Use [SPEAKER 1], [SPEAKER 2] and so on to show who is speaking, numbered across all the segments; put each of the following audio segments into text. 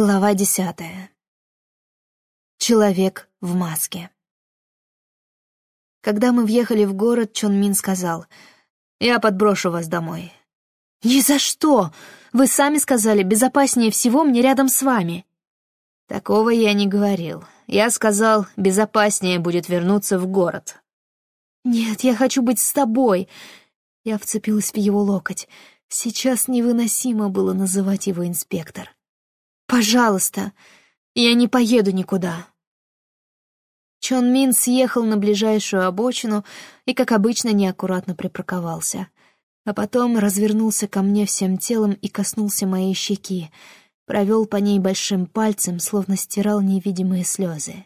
[SPEAKER 1] Глава десятая. Человек в маске. Когда мы въехали в город, Чон Мин сказал, «Я подброшу вас домой». «Ни за что! Вы сами сказали, безопаснее всего мне рядом с вами».
[SPEAKER 2] Такого я не говорил. Я сказал, безопаснее будет вернуться в город.
[SPEAKER 1] «Нет, я хочу быть с тобой!» Я вцепилась в его локоть. Сейчас невыносимо было называть его инспектор. Пожалуйста, я не поеду никуда. Чон Мин съехал на ближайшую обочину и, как обычно, неаккуратно припарковался. А потом развернулся ко мне всем телом и коснулся моей щеки, провел по ней большим пальцем, словно стирал невидимые слезы.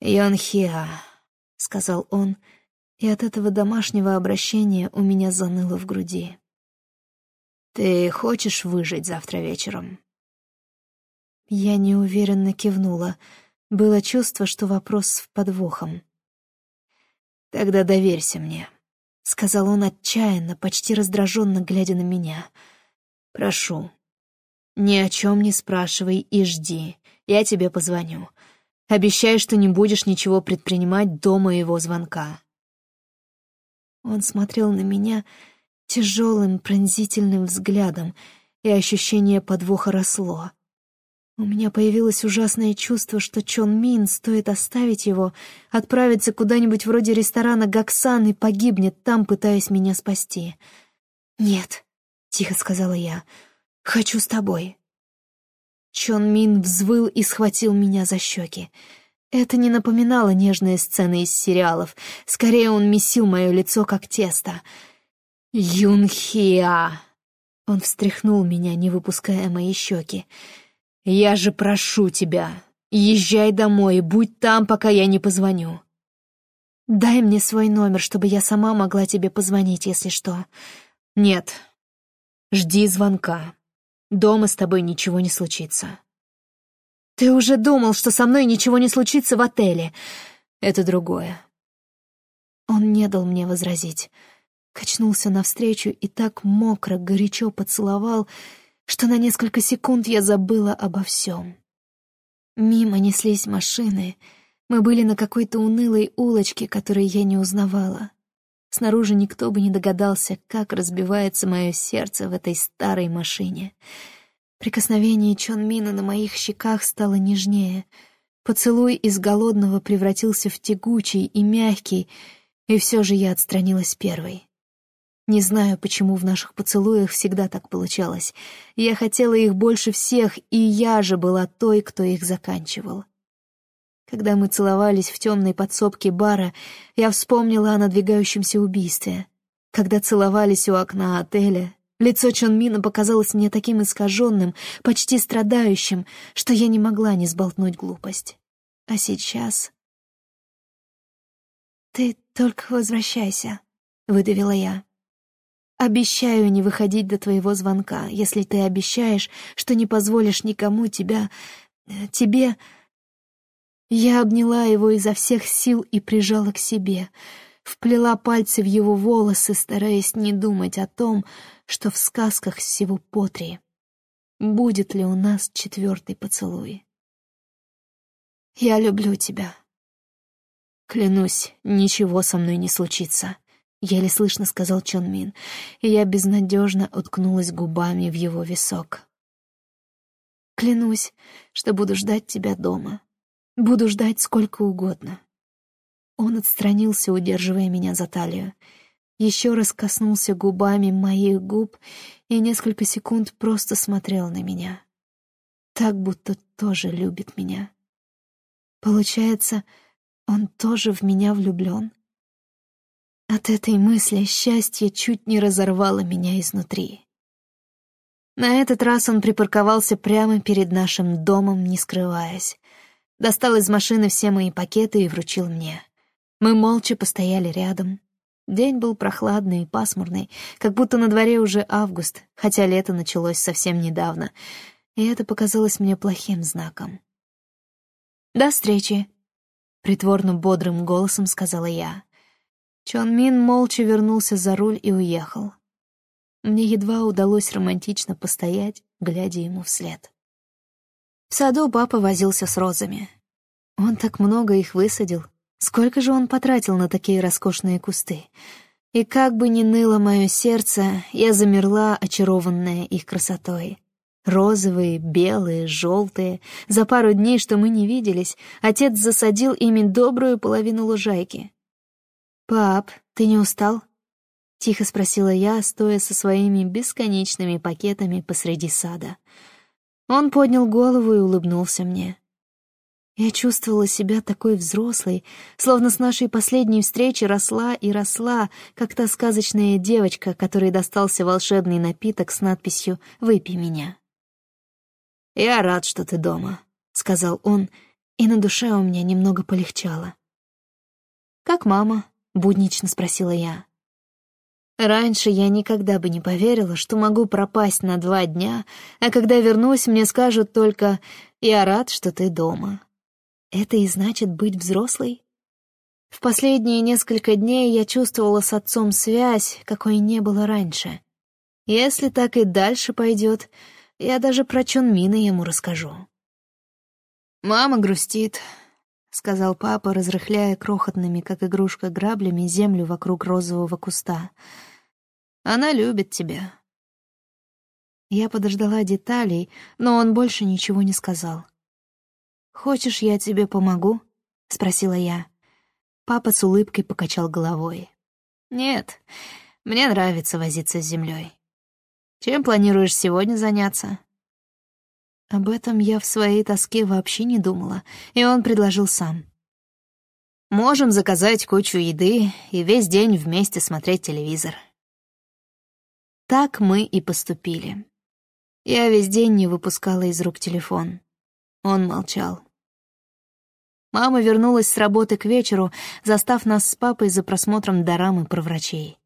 [SPEAKER 2] «Йонхиа», — сказал он, и от этого домашнего обращения у меня заныло в груди. «Ты хочешь выжить завтра вечером?»
[SPEAKER 1] Я неуверенно кивнула. Было чувство, что вопрос с подвохом.
[SPEAKER 2] «Тогда доверься мне», —
[SPEAKER 1] сказал он отчаянно, почти раздраженно глядя на меня.
[SPEAKER 2] «Прошу, ни о чем не спрашивай и жди, я тебе позвоню. Обещай, что не будешь ничего предпринимать до моего звонка».
[SPEAKER 1] Он смотрел на меня тяжелым пронзительным взглядом, и ощущение подвоха росло. У меня появилось ужасное чувство, что Чон Мин, стоит оставить его, отправится куда-нибудь вроде ресторана Гаксан и погибнет там, пытаясь меня спасти. «Нет», — тихо сказала я, — «хочу с тобой». Чон Мин взвыл и схватил меня за щеки. Это не напоминало нежные сцены из сериалов. Скорее, он месил мое лицо, как тесто.
[SPEAKER 2] «Юнхиа!»
[SPEAKER 1] Он встряхнул меня, не выпуская мои щеки.
[SPEAKER 2] «Я же прошу тебя, езжай домой будь там, пока я не позвоню».
[SPEAKER 1] «Дай мне свой номер, чтобы я сама могла тебе позвонить, если что».
[SPEAKER 2] «Нет, жди звонка. Дома с тобой ничего не случится».
[SPEAKER 1] «Ты уже думал, что со мной ничего не случится в отеле.
[SPEAKER 2] Это другое».
[SPEAKER 1] Он не дал мне возразить. Качнулся навстречу и так мокро, горячо поцеловал, что на несколько секунд я забыла обо всем. Мимо неслись машины. Мы были на какой-то унылой улочке, которой я не узнавала. Снаружи никто бы не догадался, как разбивается мое сердце в этой старой машине. Прикосновение Чон Мина на моих щеках стало нежнее. Поцелуй из голодного превратился в тягучий и мягкий, и все же я отстранилась первой. Не знаю, почему в наших поцелуях всегда так получалось. Я хотела их больше всех, и я же была той, кто их заканчивал. Когда мы целовались в темной подсобке бара, я вспомнила о надвигающемся убийстве. Когда целовались у окна отеля, лицо Чон Мина показалось мне таким искаженным, почти страдающим, что я не могла не сболтнуть глупость. А сейчас... «Ты только возвращайся», — выдавила я. Обещаю не выходить до твоего звонка, если ты обещаешь, что не позволишь никому тебя... Э, тебе...» Я обняла его изо всех сил и прижала к себе, вплела пальцы в его волосы, стараясь не думать о том, что в сказках всего по три. Будет ли у нас четвертый поцелуй? «Я люблю тебя», Клянусь, ничего со мной не случится. — еле слышно сказал Чон Мин, и я безнадежно уткнулась губами в его висок. «Клянусь, что буду ждать тебя дома. Буду ждать сколько угодно». Он отстранился, удерживая меня за талию. Еще раз коснулся губами моих губ и несколько секунд просто смотрел на меня. Так, будто тоже любит меня. Получается, он тоже в меня влюблен. От этой мысли счастье чуть не разорвало меня изнутри. На этот раз он припарковался прямо перед нашим домом, не скрываясь. Достал из машины все мои пакеты и вручил мне. Мы молча постояли рядом. День был прохладный и пасмурный, как будто на дворе уже август, хотя лето началось совсем недавно, и это показалось мне плохим знаком. «До встречи», — притворно бодрым голосом сказала я. Чон Мин молча вернулся за руль и уехал. Мне едва удалось романтично постоять, глядя ему вслед. В саду папа возился с розами. Он так много их высадил. Сколько же он потратил на такие роскошные кусты? И как бы ни ныло мое сердце, я замерла, очарованная их красотой. Розовые, белые, желтые. За пару дней, что мы не виделись, отец засадил ими добрую половину лужайки. «Пап, ты не устал?» — тихо спросила я, стоя со своими бесконечными пакетами посреди сада. Он поднял голову и улыбнулся мне. Я чувствовала себя такой взрослой, словно с нашей последней встречи росла и росла, как та сказочная девочка, которой достался волшебный напиток с надписью «Выпей меня». «Я рад, что ты дома», — сказал он, и на душе у меня немного полегчало. «Как мама?» — буднично спросила я. Раньше я никогда бы не поверила, что могу пропасть на два дня, а когда вернусь, мне скажут только «Я рад, что ты дома». Это и значит быть взрослой? В последние несколько дней я чувствовала с отцом связь, какой не было раньше. Если так и дальше пойдет, я даже про Чонмина ему расскажу. «Мама грустит», — сказал папа, разрыхляя крохотными, как игрушка, граблями землю вокруг розового куста. «Она любит тебя». Я подождала деталей, но он больше ничего не сказал. «Хочешь, я тебе помогу?» — спросила я. Папа с улыбкой покачал головой. «Нет, мне нравится возиться с землей. Чем планируешь сегодня заняться?» Об этом я в своей тоске вообще не думала, и он предложил сам. «Можем заказать кучу еды и весь день вместе смотреть телевизор». Так мы и поступили. Я весь день не выпускала из рук телефон. Он молчал. Мама вернулась с работы к вечеру, застав нас с папой за просмотром дорамы про врачей.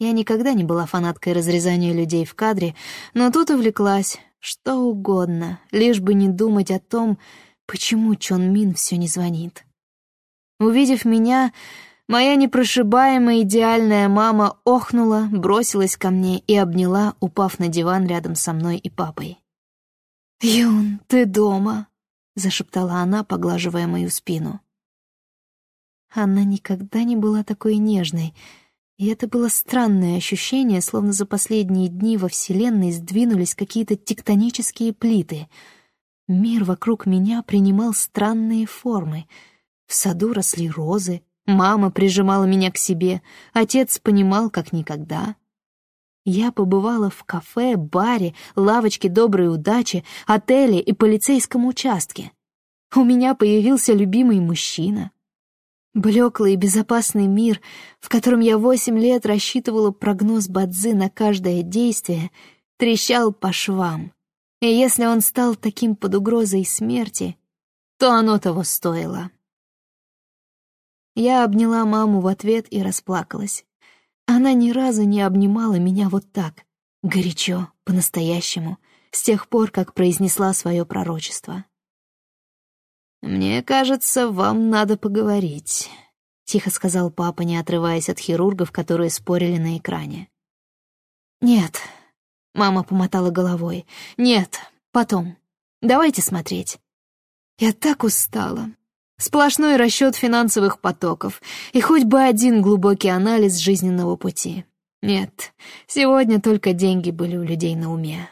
[SPEAKER 1] Я никогда не была фанаткой разрезания людей в кадре, но тут увлеклась, что угодно, лишь бы не думать о том, почему Чон Мин все не звонит. Увидев меня, моя непрошибаемая идеальная мама охнула, бросилась ко мне и обняла, упав на диван рядом со мной и папой. «Юн, ты дома?» — зашептала она, поглаживая мою спину. Она никогда не была такой нежной — и это было странное ощущение, словно за последние дни во Вселенной сдвинулись какие-то тектонические плиты. Мир вокруг меня принимал странные формы. В саду росли розы, мама прижимала меня к себе, отец понимал как никогда. Я побывала в кафе, баре, лавочке доброй удачи, отеле и полицейском участке. У меня появился любимый мужчина. Блеклый и безопасный мир, в котором я восемь лет рассчитывала прогноз Бадзы на каждое действие, трещал по швам. И если он стал таким под угрозой смерти, то оно того стоило. Я обняла маму в ответ и расплакалась. Она ни разу не обнимала меня вот так, горячо, по-настоящему, с тех пор, как произнесла свое пророчество. «Мне кажется, вам надо поговорить», — тихо сказал папа, не отрываясь от хирургов, которые спорили на экране. «Нет», — мама помотала головой, — «нет, потом. Давайте смотреть». Я так устала. Сплошной расчет финансовых потоков и хоть бы один глубокий анализ жизненного пути. Нет, сегодня только деньги были у людей на уме.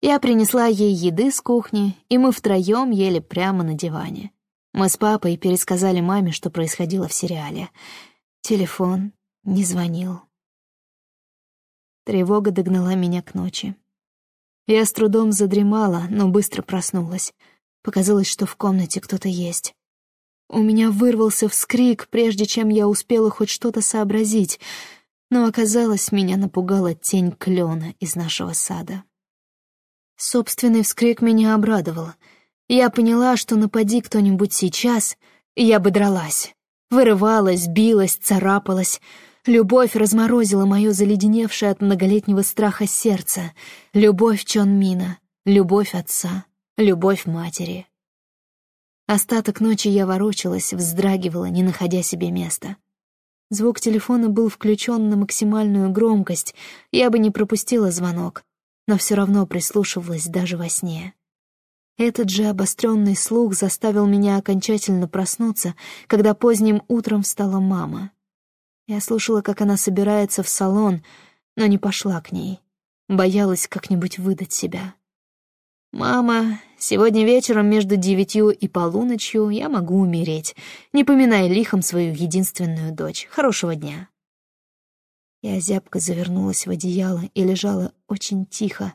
[SPEAKER 1] Я принесла ей еды с кухни, и мы втроем ели прямо на диване. Мы с папой пересказали маме, что происходило в сериале. Телефон не звонил. Тревога догнала меня к ночи. Я с трудом задремала, но быстро проснулась. Показалось, что в комнате кто-то есть. У меня вырвался вскрик, прежде чем я успела хоть что-то сообразить, но оказалось, меня напугала тень клена из нашего сада. Собственный вскрик меня обрадовал. Я поняла, что напади кто-нибудь сейчас, я бы дралась. Вырывалась, билась, царапалась. Любовь разморозила мое заледеневшее от многолетнего страха сердце. Любовь Чон Мина, любовь отца, любовь матери. Остаток ночи я ворочалась, вздрагивала, не находя себе места. Звук телефона был включен на максимальную громкость, я бы не пропустила звонок но все равно прислушивалась даже во сне. Этот же обостренный слух заставил меня окончательно проснуться, когда поздним утром встала мама. Я слушала, как она собирается в салон, но не пошла к ней. Боялась как-нибудь выдать себя. «Мама, сегодня вечером между девятью и полуночью я могу умереть, не поминая лихом свою единственную дочь. Хорошего дня». Я зябко завернулась в одеяло и лежала очень тихо,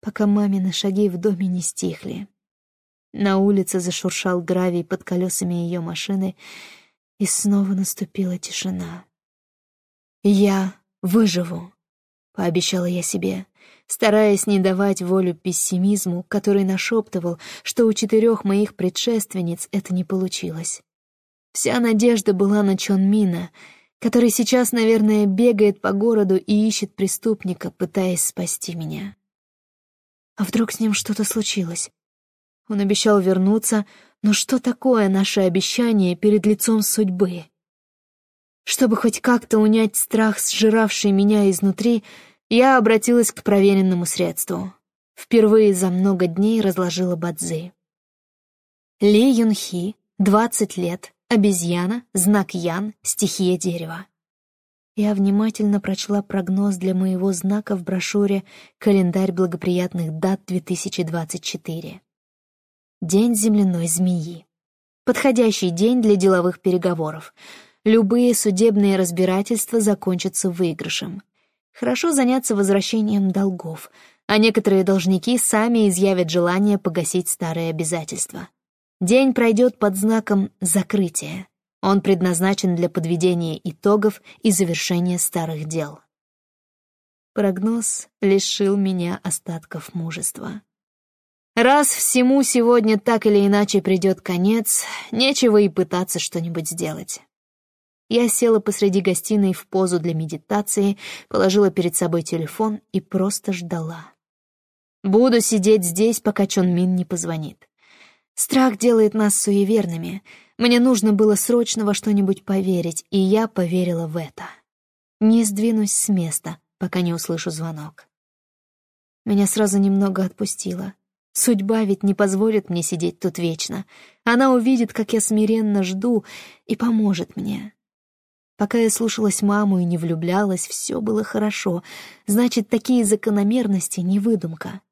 [SPEAKER 1] пока мамины шаги в доме не стихли. На улице зашуршал гравий под колесами ее машины, и снова наступила тишина. «Я выживу», — пообещала я себе, стараясь не давать волю пессимизму, который нашептывал, что у четырех моих предшественниц это не получилось. Вся надежда была на Чон Мина, который сейчас, наверное, бегает по городу и ищет преступника, пытаясь спасти меня. А вдруг с ним что-то случилось? Он обещал вернуться, но что такое наше обещание перед лицом судьбы? Чтобы хоть как-то унять страх, сжиравший меня изнутри, я обратилась к проверенному средству. Впервые за много дней разложила бадзи. Ли Юнхи, 20 лет, обезьяна, знак Ян, стихия дерева. Я внимательно прочла прогноз для моего знака в брошюре «Календарь благоприятных дат 2024». День земляной змеи. Подходящий день для деловых переговоров. Любые судебные разбирательства закончатся выигрышем. Хорошо заняться возвращением долгов, а некоторые должники сами изъявят желание погасить старые обязательства. День пройдет под знаком «закрытие». Он предназначен для подведения итогов и завершения старых дел. Прогноз лишил меня остатков мужества. Раз всему сегодня так или иначе придет конец, нечего и пытаться что-нибудь сделать. Я села посреди гостиной в позу для медитации, положила перед собой телефон и просто ждала. Буду сидеть здесь, пока Чон Мин не позвонит. Страх делает нас суеверными. Мне нужно было срочно во что-нибудь поверить, и я поверила в это. Не сдвинусь с места, пока не услышу звонок. Меня сразу немного отпустило. Судьба ведь не позволит мне сидеть тут вечно. Она увидит, как я смиренно жду, и поможет мне. Пока я слушалась маму и не влюблялась, все было хорошо. Значит, такие закономерности — не выдумка.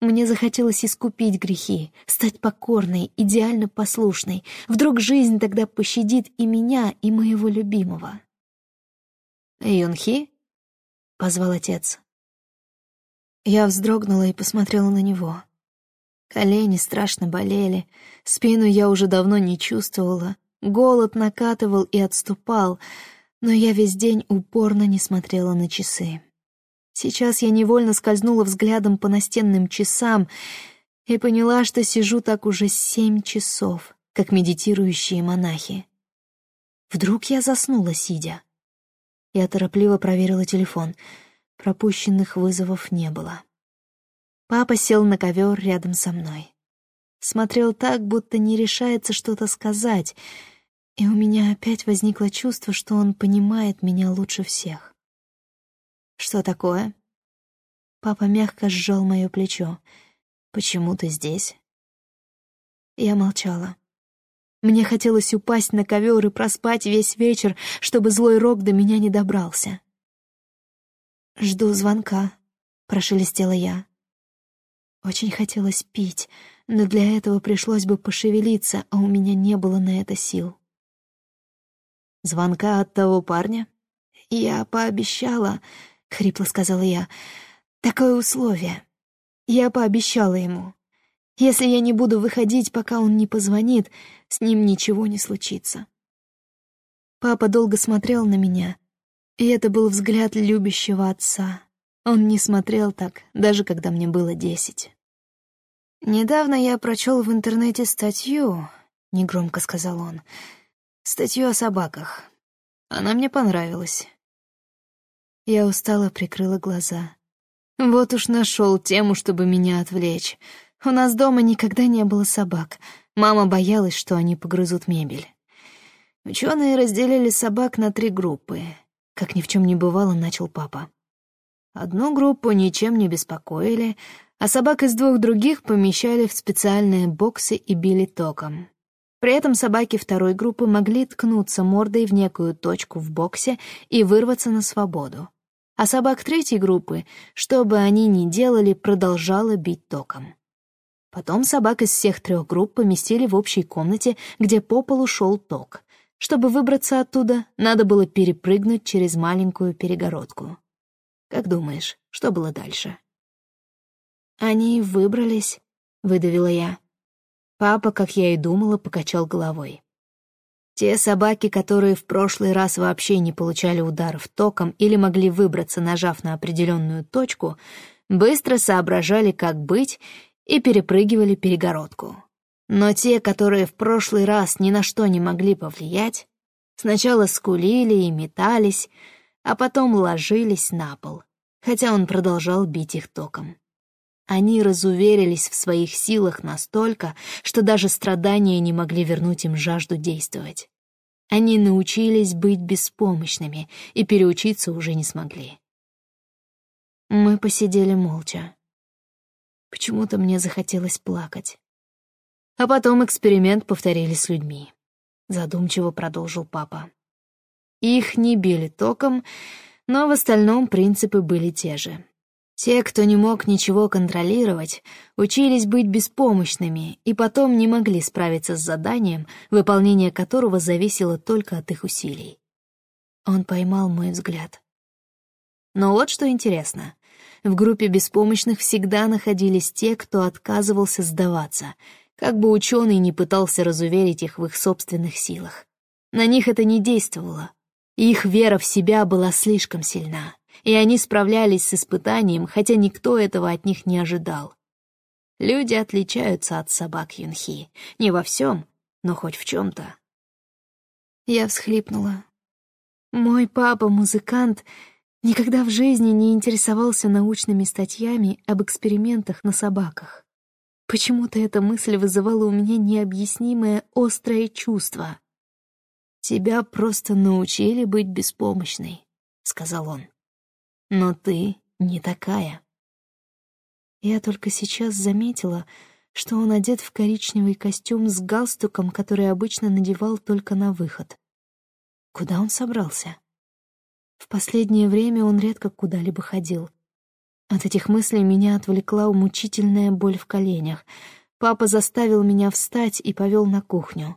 [SPEAKER 1] Мне захотелось искупить грехи, стать покорной, идеально послушной. Вдруг жизнь тогда пощадит и меня, и моего любимого. «Юнхи?» — позвал отец. Я вздрогнула и посмотрела на него. Колени страшно болели, спину я уже давно не чувствовала, голод накатывал и отступал, но я весь день упорно не смотрела на часы. Сейчас я невольно скользнула взглядом по настенным часам и поняла, что сижу так уже семь часов, как медитирующие монахи. Вдруг я заснула, сидя. Я торопливо проверила телефон — Пропущенных вызовов не было. Папа сел на ковер рядом со мной. Смотрел так, будто не решается что-то сказать, и у меня опять возникло чувство, что он понимает меня лучше всех. «Что такое?» Папа мягко сжал мое плечо. «Почему ты здесь?» Я молчала. Мне хотелось упасть на ковер и проспать весь вечер, чтобы злой рок до меня не добрался. «Жду звонка», — прошелестела я. Очень хотелось пить, но для этого пришлось бы пошевелиться, а у меня не было на это сил. «Звонка от того парня?» «Я пообещала», — хрипло сказала я, — «такое условие. Я пообещала ему. Если я не буду выходить, пока он не позвонит, с ним ничего не случится». Папа долго смотрел на меня, и это был взгляд любящего отца. Он не смотрел так, даже когда мне было десять. «Недавно я прочел в интернете статью», — негромко сказал он, — «статью о собаках. Она мне понравилась». Я устало прикрыла глаза. Вот уж нашел тему, чтобы меня отвлечь. У нас дома никогда не было собак. Мама боялась, что они погрызут мебель. Ученые разделили собак на три группы — как ни в чем не бывало, начал папа. Одну группу ничем не беспокоили,
[SPEAKER 2] а собак из двух других помещали в специальные боксы и били током. При этом собаки второй группы могли ткнуться мордой в некую точку в боксе и вырваться на свободу. А собак третьей группы, что бы они ни делали, продолжала бить током. Потом собак из всех трех групп поместили в общей комнате, где по полу шел ток. Чтобы выбраться оттуда, надо было перепрыгнуть через маленькую перегородку. Как думаешь, что было дальше?
[SPEAKER 1] «Они выбрались», — выдавила я. Папа, как я и думала, покачал головой. Те собаки, которые в прошлый раз вообще не получали ударов током или могли выбраться, нажав на определенную точку, быстро соображали, как быть, и перепрыгивали перегородку. Но те, которые в прошлый раз ни на что не могли повлиять, сначала скулили и метались, а потом ложились на пол, хотя он продолжал бить их током. Они разуверились в своих силах настолько, что даже страдания не могли вернуть им жажду действовать. Они научились быть беспомощными и переучиться уже не смогли. Мы посидели молча. Почему-то мне захотелось плакать. А потом эксперимент повторили с людьми. Задумчиво продолжил папа. Их не били током, но в остальном принципы были те же. Те, кто не мог ничего контролировать, учились быть беспомощными и потом не могли справиться с заданием, выполнение которого зависело только от их усилий. Он поймал мой взгляд. Но вот что интересно. В группе беспомощных всегда находились те, кто отказывался сдаваться, как бы ученый не пытался разуверить их в их собственных силах. На них это не действовало. Их вера в себя была слишком сильна и они справлялись с испытанием, хотя никто этого от них не ожидал. Люди отличаются от собак Юнхи. Не во всем, но хоть в чем-то. Я всхлипнула. Мой папа, музыкант, никогда в жизни не интересовался научными статьями об экспериментах на собаках. Почему-то эта мысль вызывала у меня необъяснимое острое чувство. «Тебя просто научили быть беспомощной», — сказал он. Но ты не такая. Я только сейчас заметила, что он одет в коричневый костюм с галстуком, который обычно надевал только на выход. Куда он собрался? В последнее время он редко куда-либо ходил. От этих мыслей меня отвлекла мучительная боль в коленях. Папа заставил меня встать и повел на кухню.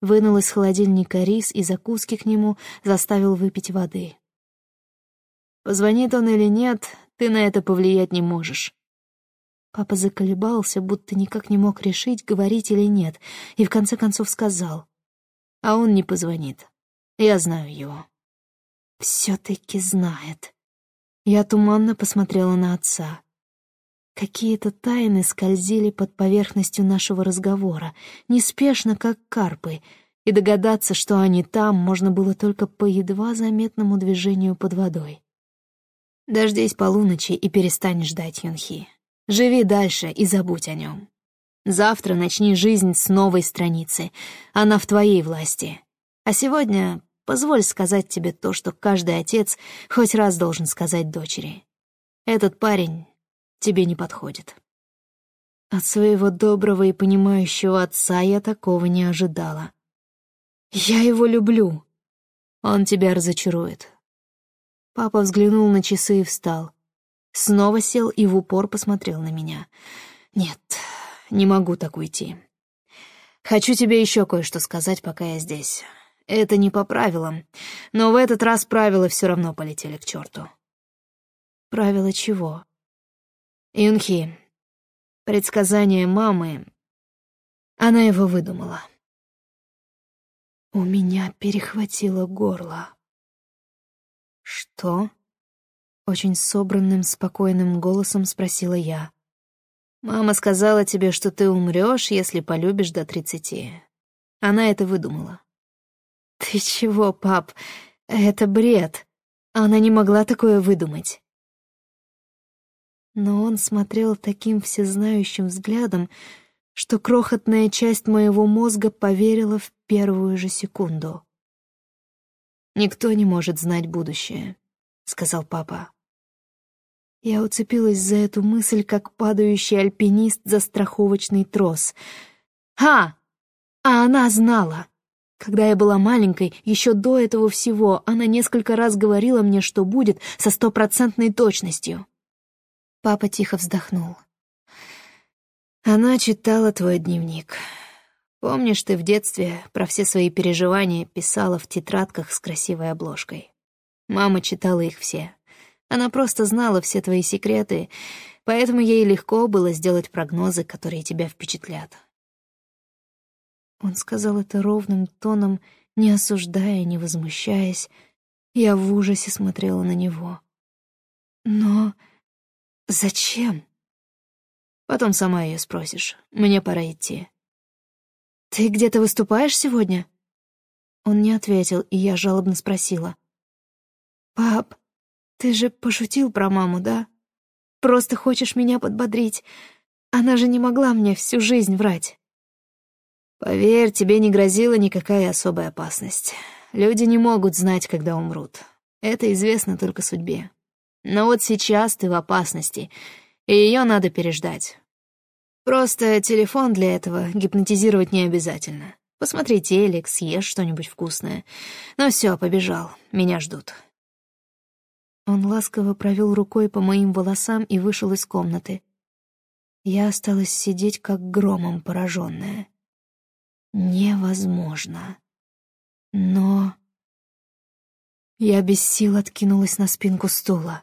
[SPEAKER 1] Вынул из холодильника рис и закуски к нему, заставил выпить воды. Позвонит он или нет, ты на это повлиять не можешь. Папа заколебался, будто никак не мог решить, говорить или нет, и в конце концов сказал. А он не позвонит. Я знаю его. Все-таки знает. Я туманно посмотрела на отца. Какие-то тайны скользили под поверхностью нашего разговора, неспешно, как карпы, и догадаться, что они там, можно было только по едва заметному движению под водой. Дождись полуночи и перестань ждать Юнхи. Живи дальше и забудь о нем. Завтра начни жизнь с новой страницы. Она в твоей власти. А сегодня позволь сказать тебе то, что каждый отец хоть раз должен сказать дочери. Этот парень тебе не подходит. От своего доброго и понимающего отца я такого не ожидала. Я его люблю. Он тебя разочарует. Папа взглянул на часы и встал. Снова сел и в упор посмотрел на меня. «Нет, не могу так уйти. Хочу тебе еще кое-что сказать, пока я здесь. Это не по правилам, но в этот раз правила все равно полетели к черту». «Правила чего?» «Юнхи, предсказание мамы...» Она его выдумала. У меня перехватило горло. «Что?» — очень собранным, спокойным голосом спросила я. «Мама сказала тебе, что ты умрешь, если полюбишь до тридцати. Она это выдумала». «Ты чего, пап? Это бред. Она не могла такое выдумать». Но он смотрел таким всезнающим взглядом, что крохотная часть моего мозга поверила в первую же секунду. «Никто не может знать будущее», — сказал папа. Я уцепилась за эту мысль, как падающий альпинист за страховочный трос. «Ха! А она знала!» Когда я была маленькой, еще до этого всего, она несколько раз говорила мне, что будет со стопроцентной точностью. Папа тихо вздохнул. Она читала твой дневник. Помнишь, ты в детстве про все свои переживания писала в тетрадках с красивой обложкой? Мама читала их все. Она просто знала все твои секреты, поэтому ей легко было сделать прогнозы, которые тебя впечатлят. Он сказал это ровным тоном, не осуждая, не возмущаясь. Я в ужасе смотрела на него. Но зачем? Потом сама ее спросишь. Мне пора идти. «Ты где-то выступаешь сегодня?» Он не ответил, и я жалобно спросила. «Пап, ты же пошутил про маму, да? Просто хочешь меня подбодрить. Она же не могла мне всю жизнь врать». Поверь, тебе не грозила никакая особая опасность. Люди не могут знать, когда умрут. Это известно только судьбе. Но вот сейчас ты в опасности, и ее надо переждать. Просто телефон для этого гипнотизировать не обязательно. Посмотри телек, съешь что-нибудь вкусное. Ну все, побежал, меня ждут. Он ласково провел рукой по моим волосам и вышел из комнаты. Я осталась сидеть, как громом пораженная. Невозможно. Но... Я без сил откинулась на спинку стула.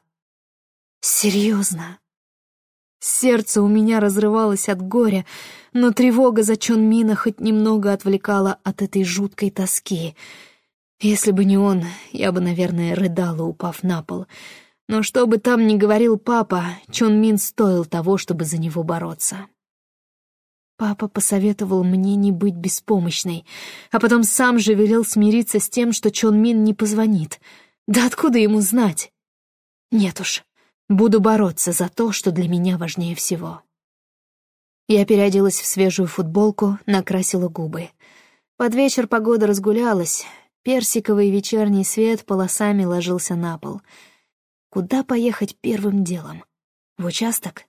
[SPEAKER 1] Серьезно. Сердце у меня разрывалось от горя, но тревога за Чон Мина хоть немного отвлекала от этой жуткой тоски. Если бы не он, я бы, наверное, рыдала, упав на пол. Но что бы там ни говорил папа, Чон Мин стоил того, чтобы за него бороться. Папа посоветовал мне не быть беспомощной, а потом сам же велел смириться с тем, что Чон Мин не позвонит. Да откуда ему знать? Нет уж, буду бороться за то, что для меня важнее всего. Я переоделась в свежую футболку, накрасила губы. Под вечер погода разгулялась, персиковый вечерний свет полосами ложился на пол. Куда поехать первым делом? В участок?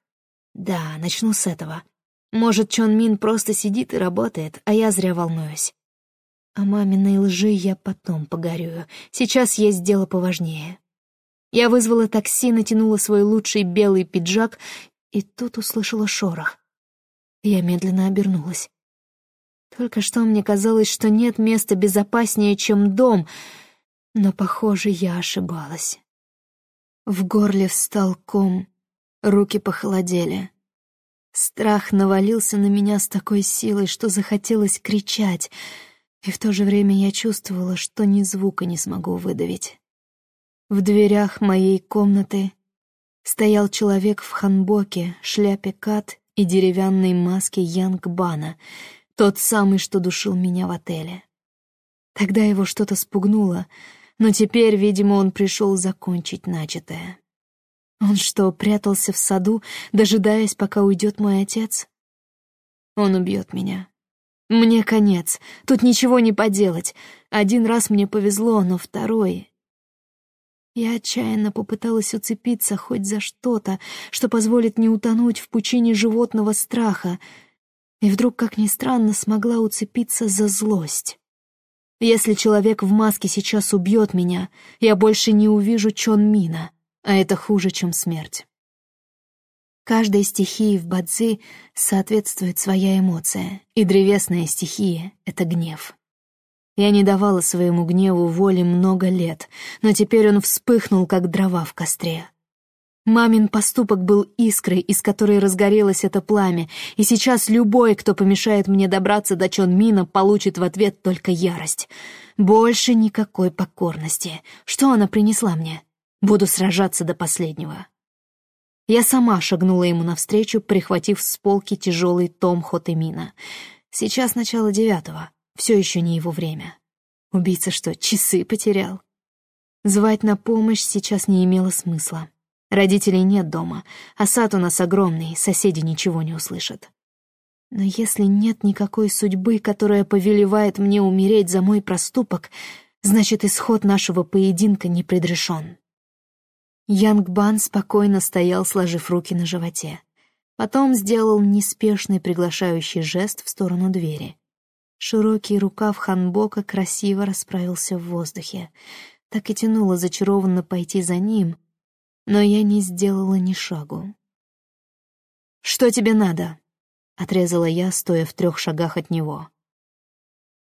[SPEAKER 1] Да, начну с этого — может, Чон Мин просто сидит и работает, а я зря волнуюсь. О маминой лжи я потом погорюю. Сейчас есть дело поважнее. Я вызвала такси, натянула свой лучший белый пиджак, и тут услышала шорох. Я медленно обернулась. Только что мне казалось, что нет места безопаснее, чем дом, но, похоже, я ошибалась. В горле встал ком, руки похолодели. Страх навалился на меня с такой силой, что захотелось кричать, и в то же время я чувствовала, что ни звука не смогу выдавить. В дверях моей комнаты стоял человек в ханбоке, шляпе кат и деревянной маске Янгбана, тот самый, что душил меня в отеле. Тогда его что-то спугнуло, но теперь, видимо, он пришел закончить начатое. Он что, прятался в саду, дожидаясь, пока уйдет мой отец? Он убьет меня. Мне конец, тут ничего не поделать. Один раз мне повезло, но второй... Я отчаянно попыталась уцепиться хоть за что-то, что позволит не утонуть в пучине животного страха, и вдруг, как ни странно, смогла уцепиться за злость. Если человек в маске сейчас убьет меня, я больше не увижу Чон Мина а это хуже, чем смерть. Каждой стихии в бадзи соответствует своя эмоция, и древесная стихия — это гнев. Я не давала своему гневу воли много лет, но теперь он вспыхнул, как дрова в костре. Мамин поступок был искрой, из которой разгорелось это пламя, и сейчас любой, кто помешает мне добраться до Чон Мина, получит в ответ только ярость. Больше никакой покорности. Что она принесла мне? Буду сражаться до последнего. Я сама шагнула ему навстречу, прихватив с полки тяжелый том Хотемина. Сейчас начало девятого, все еще не его время. Убийца что, часы потерял? Звать на помощь сейчас не имело смысла. Родителей нет дома, а сад у нас огромный, соседи ничего не услышат. Но если нет никакой судьбы, которая повелевает мне умереть за мой проступок, значит, исход нашего поединка не предрешен.
[SPEAKER 2] Янг Бан спокойно стоял, сложив руки на животе. Потом сделал неспешный приглашающий жест в сторону двери. Широкий рукав ханбока красиво расправился в воздухе. Так и тянуло зачарованно пойти за ним, но я не сделала ни шагу. «Что тебе надо?» — отрезала я, стоя в трех шагах от него.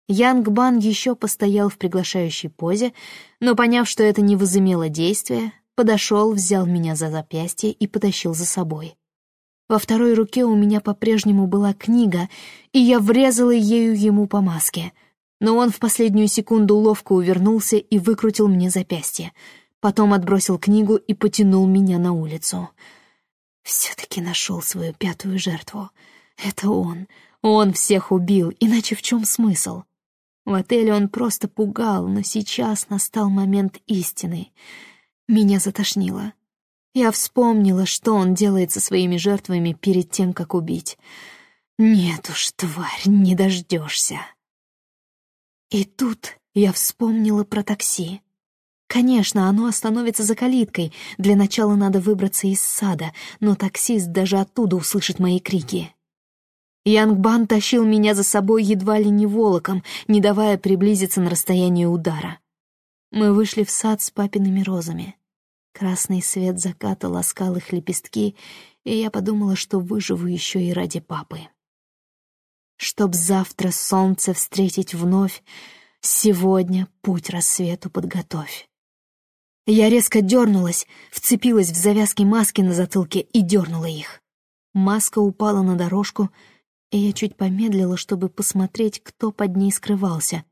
[SPEAKER 2] Янг Бан еще постоял в приглашающей позе, но, поняв, что это не возымело действия, подошел, взял меня за запястье и потащил за собой. Во второй руке у меня по-прежнему была книга, и я врезала ею ему по маске. Но он в последнюю секунду ловко увернулся и выкрутил мне запястье. Потом отбросил книгу и потянул меня на улицу. Все-таки нашел свою пятую жертву. Это он. Он всех убил, иначе в чем смысл? В отеле он просто пугал, но сейчас настал момент истины. Меня затошнило. Я вспомнила, что он делает со своими жертвами перед тем, как убить. Нет уж, тварь, не дождешься. И тут я вспомнила про такси. Конечно, оно остановится за калиткой. Для начала надо выбраться из сада, но таксист даже оттуда услышит мои крики. Янгбан тащил меня за собой едва ли не волоком, не давая приблизиться на расстояние удара. Мы вышли в сад с папиными розами. Красный свет заката ласкал их лепестки, и я подумала, что выживу еще и ради папы. Чтоб завтра солнце встретить вновь, сегодня путь рассвету подготовь. Я резко дернулась, вцепилась в завязки маски на затылке и дернула их. Маска упала на дорожку, и я чуть помедлила, чтобы посмотреть, кто под ней скрывался.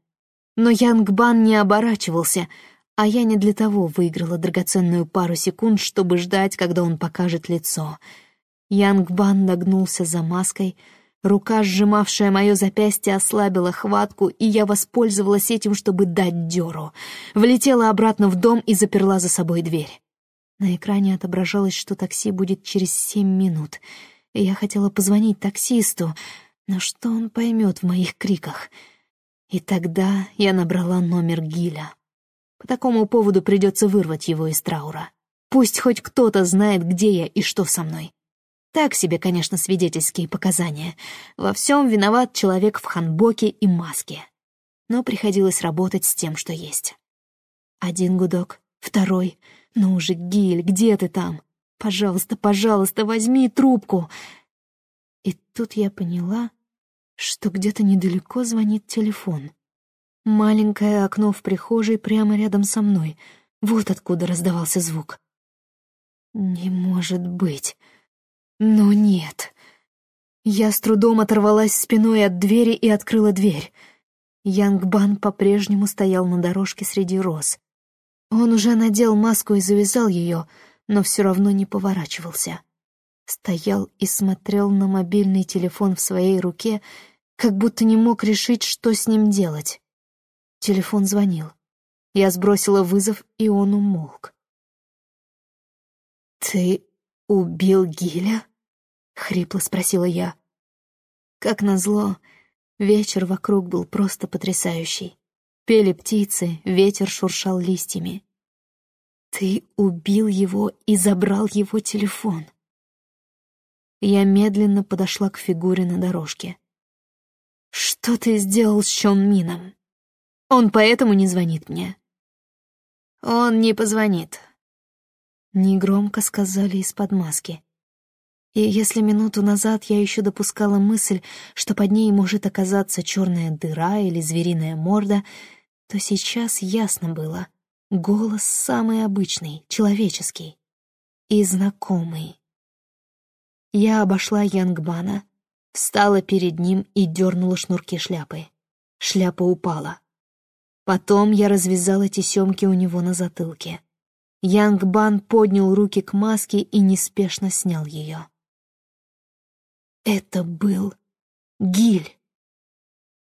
[SPEAKER 2] Но Янгбан не оборачивался — а я не для того выиграла драгоценную пару секунд, чтобы ждать, когда он покажет лицо. Янгбан нагнулся за маской, рука, сжимавшая мое запястье, ослабила хватку, и я воспользовалась этим, чтобы дать дёру. Влетела обратно в дом и заперла за собой дверь. На экране отображалось, что такси будет через семь минут. Я хотела позвонить таксисту, но что он поймет в моих криках? И тогда я набрала номер Гиля. По такому поводу придется вырвать его из траура. Пусть хоть кто-то знает, где я и что со мной. Так себе, конечно, свидетельские показания. Во всем виноват человек в ханбоке и маске. Но приходилось работать с тем, что есть. Один гудок, второй. «Ну уже, Гиль, где ты там? Пожалуйста, пожалуйста, возьми трубку!» И тут я поняла, что где-то недалеко звонит телефон. Маленькое окно в прихожей прямо рядом со мной. Вот откуда раздавался звук. Не может быть. Но нет. Я с трудом оторвалась спиной от двери и открыла дверь. Янгбан по-прежнему стоял на дорожке среди роз. Он уже надел маску и завязал ее, но все равно не поворачивался. Стоял и смотрел на мобильный телефон в своей руке, как будто не мог решить, что с ним делать. Телефон звонил. Я сбросила вызов, и он умолк. «Ты убил Гиля?» — хрипло спросила я. Как назло, вечер вокруг был просто потрясающий. Пели птицы, ветер шуршал листьями. «Ты убил его и забрал его телефон». Я медленно подошла к фигуре на дорожке. «Что ты сделал с Чон Мином?» Он поэтому не звонит мне. Он не позвонит. Негромко сказали из-под маски. И если минуту назад я еще допускала мысль, что под ней может оказаться черная дыра или звериная морда, то сейчас ясно было. Голос самый обычный, человеческий и знакомый. Я обошла Янгбана, встала перед ним и дернула шнурки шляпы. Шляпа упала. Потом я развязала тесемки у него на затылке. Янг Бан поднял руки к маске и неспешно снял ее. Это был Гиль.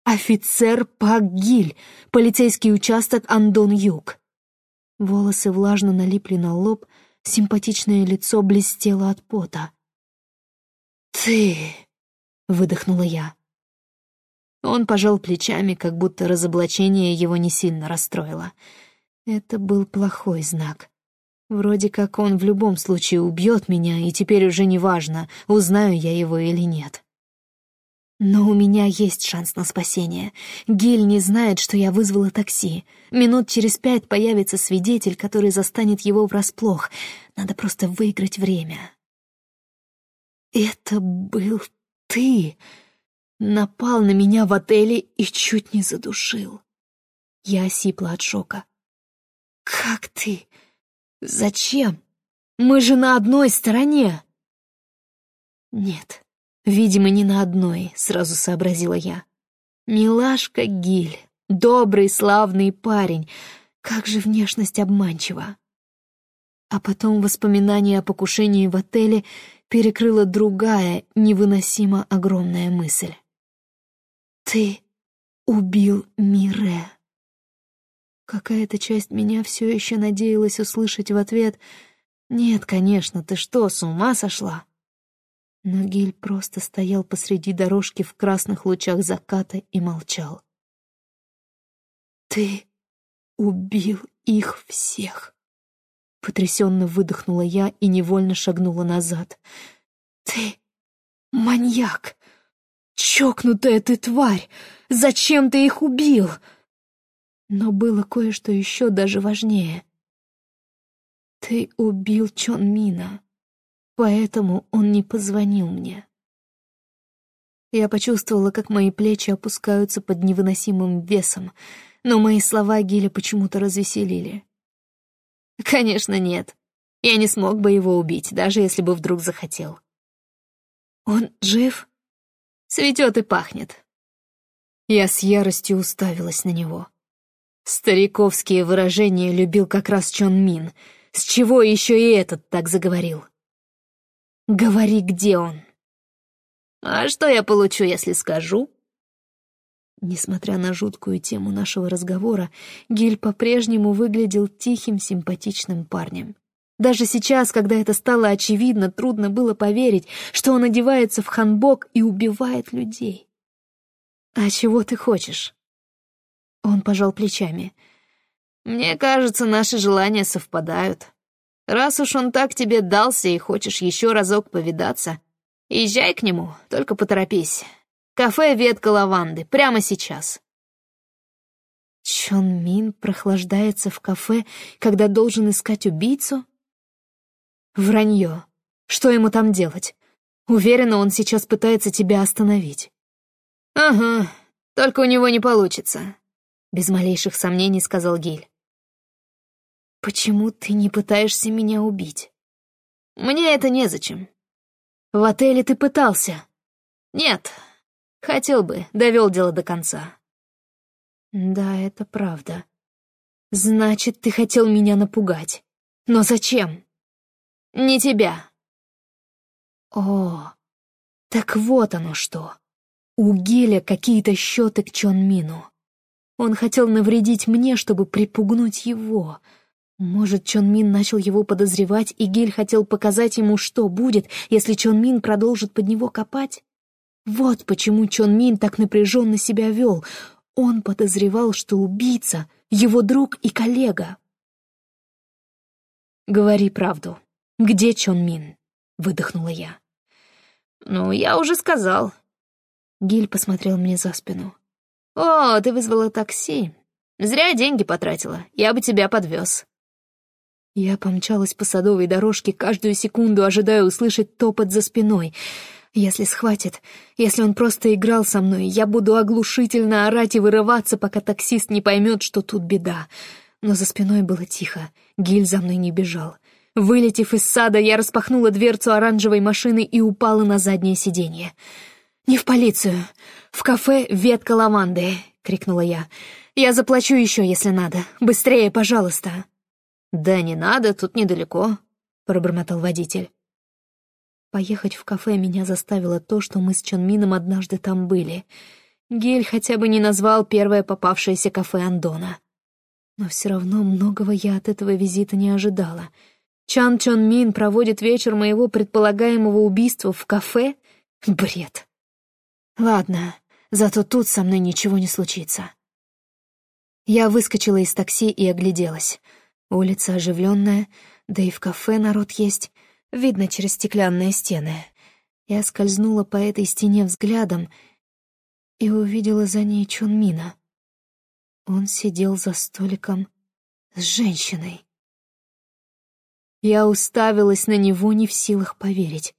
[SPEAKER 2] Офицер Пак Гиль, полицейский участок Андон-Юг. Волосы влажно налипли на лоб, симпатичное лицо блестело от пота. «Ты!» — выдохнула я. Он пожал плечами, как будто разоблачение его не сильно расстроило. Это был плохой знак.
[SPEAKER 1] Вроде как он в любом случае убьет меня, и теперь уже не важно, узнаю я его или нет. Но у меня есть шанс на спасение. Гиль не знает, что я вызвала такси. Минут через пять появится свидетель, который застанет его врасплох. Надо просто выиграть время. «Это был ты!» Напал на меня в отеле и чуть не задушил. Я осипла от шока. «Как ты? Зачем? Мы же на одной стороне!» «Нет, видимо, не на одной», — сразу сообразила я. «Милашка Гиль, добрый, славный парень. Как же внешность обманчива!» А потом воспоминание о покушении в отеле перекрыла другая, невыносимо огромная мысль. «Ты убил Мире!» Какая-то часть меня все еще надеялась услышать в ответ «Нет, конечно, ты что, с ума сошла?» Но Гиль просто стоял посреди дорожки в красных лучах заката и молчал. «Ты убил их всех!» Потрясенно выдохнула я и невольно шагнула назад. «Ты маньяк! Чокнутая ты тварь! Зачем ты их убил?» Но было кое-что еще даже важнее. «Ты убил Чон Мина, поэтому он не позвонил мне». Я почувствовала, как мои плечи опускаются под невыносимым весом, но мои слова Гиля почему-то развеселили. «Конечно, нет. Я не смог бы его убить, даже если бы вдруг захотел». «Он жив?» «Цветет и пахнет». Я с яростью уставилась на него. Стариковские выражения любил как раз Чон Мин. С чего еще и этот так заговорил? «Говори, где он?» «А что я получу, если скажу?» Несмотря на жуткую тему нашего разговора, Гиль по-прежнему выглядел тихим, симпатичным парнем. Даже сейчас, когда это стало очевидно, трудно было поверить, что он одевается в ханбок и убивает людей. «А чего ты хочешь?» Он пожал плечами. «Мне кажется, наши желания совпадают. Раз уж он так тебе дался и хочешь еще разок повидаться, езжай к нему, только поторопись. Кафе «Ветка лаванды» прямо сейчас». Чон Мин прохлаждается в кафе, когда должен искать убийцу? Вранье. Что ему там делать? Уверена, он сейчас пытается тебя остановить. Ага, только у него не получится. Без малейших сомнений сказал Гиль. «Почему ты не пытаешься меня убить?» «Мне это незачем». «В отеле ты пытался?» «Нет. Хотел бы, довел дело до конца». «Да, это правда. Значит, ты хотел меня напугать. Но зачем?» «Не тебя». «О, так вот оно что. У Гиля какие-то счеты к Чон Мину. Он хотел навредить мне, чтобы припугнуть его. Может, Чон Мин начал его подозревать, и Гиль хотел показать ему, что будет, если Чон Мин продолжит под него копать? Вот почему Чон Мин так напряженно себя вел. Он подозревал, что убийца — его друг и коллега. «Говори правду. Где Чон Мин?» — выдохнула я. «Ну, я уже сказал». Гиль посмотрел мне за спину. «О, ты вызвала такси. Зря деньги потратила. Я бы тебя подвез». Я помчалась по садовой дорожке, каждую секунду ожидая услышать топот за спиной. Если схватит, если он просто играл со мной, я буду оглушительно орать и вырываться, пока таксист не поймет, что тут беда. Но за спиной было тихо, Гиль за мной не бежал. Вылетев из сада, я распахнула дверцу оранжевой машины и упала на заднее сиденье. «Не в полицию. В кафе «Ветка лаванды», — крикнула я. «Я заплачу еще, если надо. Быстрее, пожалуйста». «Да не надо, тут недалеко», — пробормотал водитель. Поехать в кафе меня заставило то, что мы с Чонмином однажды там были. Гель хотя бы не назвал первое попавшееся кафе Андона. Но все равно многого я от этого визита не ожидала. Чан Чон Мин проводит вечер моего предполагаемого убийства в кафе? Бред. Ладно, зато тут со мной ничего не случится. Я выскочила из такси и огляделась. Улица оживленная, Да и в кафе народ есть, видно через стеклянные стены. Я скользнула по этой стене взглядом и увидела за ней Чунмина. Он сидел за столиком с женщиной. Я уставилась на него, не в силах поверить.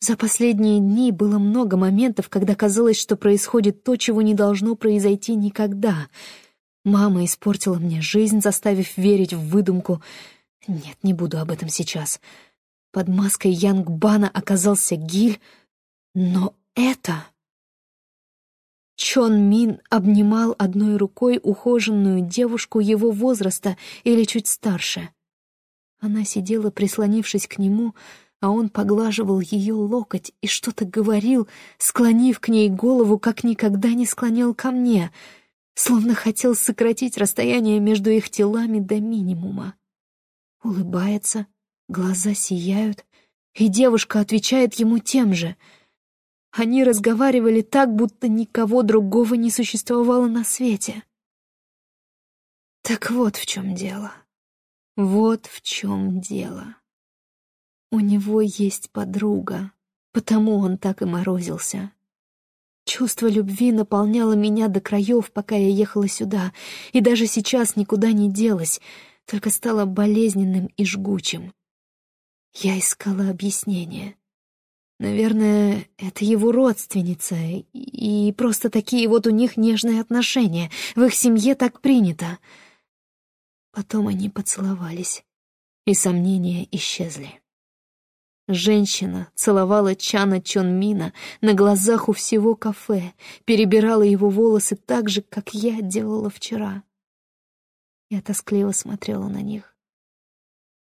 [SPEAKER 1] За последние дни было много моментов, когда казалось, что происходит то, чего не должно произойти никогда. Мама испортила мне жизнь, заставив верить в выдумку. Нет, не буду об этом сейчас. Под маской Янгбана оказался Гиль, но это... Чон Мин обнимал одной рукой ухоженную девушку его возраста или чуть старше. Она сидела, прислонившись к нему, а он поглаживал ее локоть и что-то говорил, склонив к ней голову, как никогда не склонял ко мне, словно хотел сократить расстояние между их телами до минимума. Улыбается, глаза сияют, и девушка отвечает ему тем же. Они разговаривали так, будто никого другого не существовало на свете. Так вот в чем дело. Вот в чем дело. У него есть подруга, потому он так и морозился. Чувство любви наполняло меня до краев, пока я ехала сюда, и даже сейчас никуда не делось, только стало болезненным и жгучим. Я искала объяснение. Наверное, это его родственница, и просто такие вот у них нежные отношения. В их семье так принято. Потом они поцеловались, и сомнения исчезли. Женщина целовала Чана Чонмина на глазах у всего кафе, перебирала его волосы так же, как я делала вчера. Я тоскливо смотрела на них.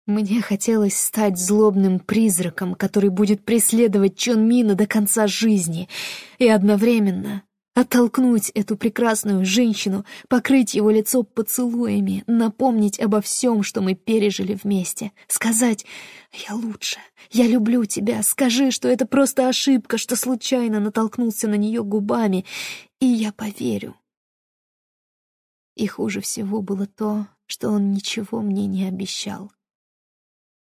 [SPEAKER 1] Мне хотелось стать злобным призраком, который будет преследовать Чонмина до конца жизни, и одновременно Оттолкнуть эту прекрасную женщину, покрыть его лицо поцелуями, напомнить обо всем, что мы пережили вместе, сказать «Я лучше, я люблю тебя, скажи, что это просто ошибка, что случайно натолкнулся на нее губами, и я поверю». И хуже всего было то, что он ничего мне не обещал.